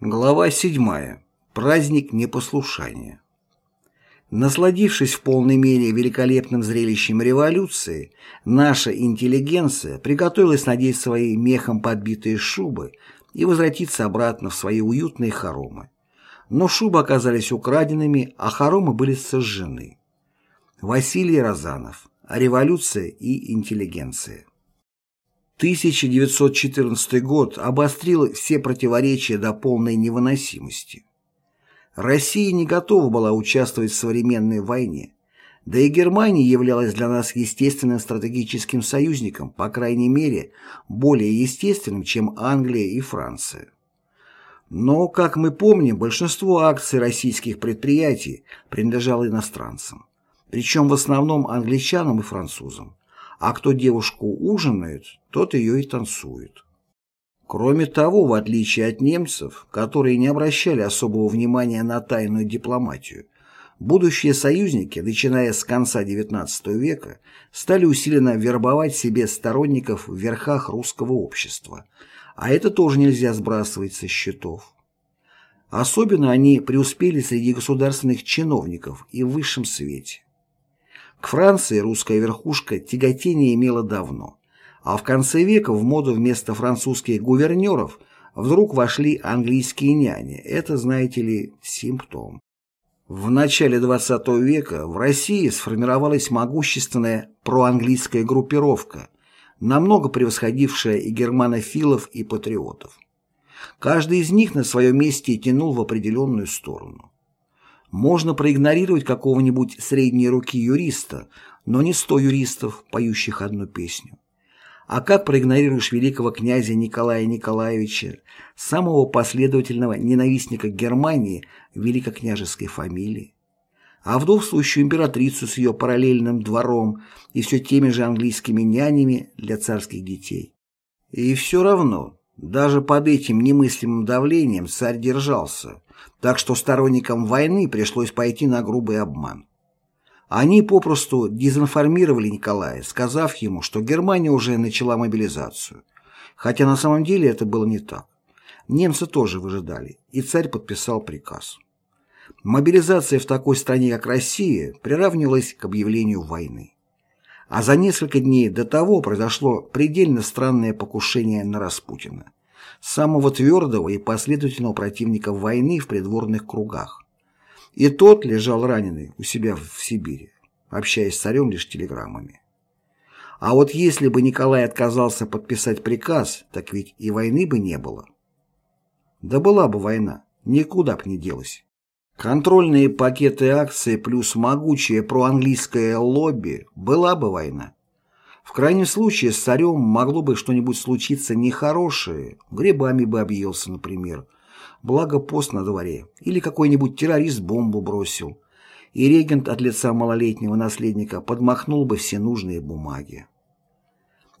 Глава 7. Праздник непослушания. Насладившись в полной мере великолепным зрелищем революции, наша интеллигенция приготовилась надеть свои мехом подбитые шубы и возвратиться обратно в свои уютные хоромы. Но шубы оказались украденными, а хоромы были сожжены. Василий Розанов. Революция и интеллигенция. 1914 год обострил все противоречия до полной невыносимости. Россия не готова была участвовать в современной войне, да и Германия являлась для нас естественным стратегическим союзником, по крайней мере, более естественным, чем Англия и Франция. Но, как мы помним, большинство акций российских предприятий принадлежало иностранцам, причем в основном англичанам и французам а кто девушку ужинает, тот ее и танцует. Кроме того, в отличие от немцев, которые не обращали особого внимания на тайную дипломатию, будущие союзники, начиная с конца XIX века, стали усиленно вербовать себе сторонников в верхах русского общества, а это тоже нельзя сбрасывать со счетов. Особенно они преуспели среди государственных чиновников и в высшем свете. К Франции русская верхушка тяготение имела давно, а в конце века в моду вместо французских гувернеров вдруг вошли английские няни. Это, знаете ли, симптом. В начале XX века в России сформировалась могущественная проанглийская группировка, намного превосходившая и германофилов, и патриотов. Каждый из них на своем месте тянул в определенную сторону. Можно проигнорировать какого-нибудь средней руки юриста, но не сто юристов, поющих одну песню. А как проигнорируешь великого князя Николая Николаевича, самого последовательного ненавистника Германии великокняжеской фамилии? А вдовствующую императрицу с ее параллельным двором и все теми же английскими нянями для царских детей? И все равно, даже под этим немыслимым давлением царь держался, так что сторонникам войны пришлось пойти на грубый обман. Они попросту дезинформировали Николая, сказав ему, что Германия уже начала мобилизацию. Хотя на самом деле это было не так. Немцы тоже выжидали, и царь подписал приказ. Мобилизация в такой стране, как Россия, приравнивалась к объявлению войны. А за несколько дней до того произошло предельно странное покушение на Распутина, самого твердого и последовательного противника войны в придворных кругах. И тот лежал раненый у себя в Сибири, общаясь с царем лишь телеграммами. А вот если бы Николай отказался подписать приказ, так ведь и войны бы не было. Да была бы война, никуда б не делась. Контрольные пакеты акций плюс могучее проанглийское лобби была бы война. В крайнем случае с царем могло бы что-нибудь случиться нехорошее, грибами бы объелся, например, благо пост на дворе, или какой-нибудь террорист бомбу бросил, и регент от лица малолетнего наследника подмахнул бы все нужные бумаги.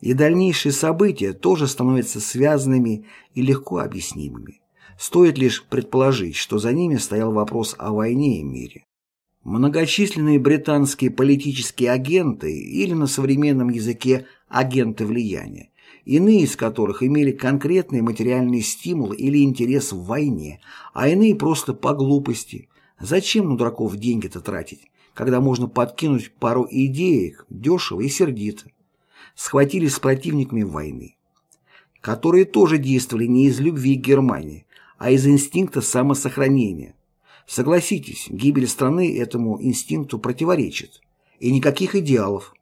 И дальнейшие события тоже становятся связанными и легко объяснимыми. Стоит лишь предположить, что за ними стоял вопрос о войне и мире. Многочисленные британские политические агенты или на современном языке агенты влияния, иные из которых имели конкретный материальный стимул или интерес в войне, а иные просто по глупости. Зачем на дураков деньги-то тратить, когда можно подкинуть пару идеек дешево и сердито? Схватились с противниками войны, которые тоже действовали не из любви к Германии, а из инстинкта самосохранения. Согласитесь, гибель страны этому инстинкту противоречит. И никаких идеалов,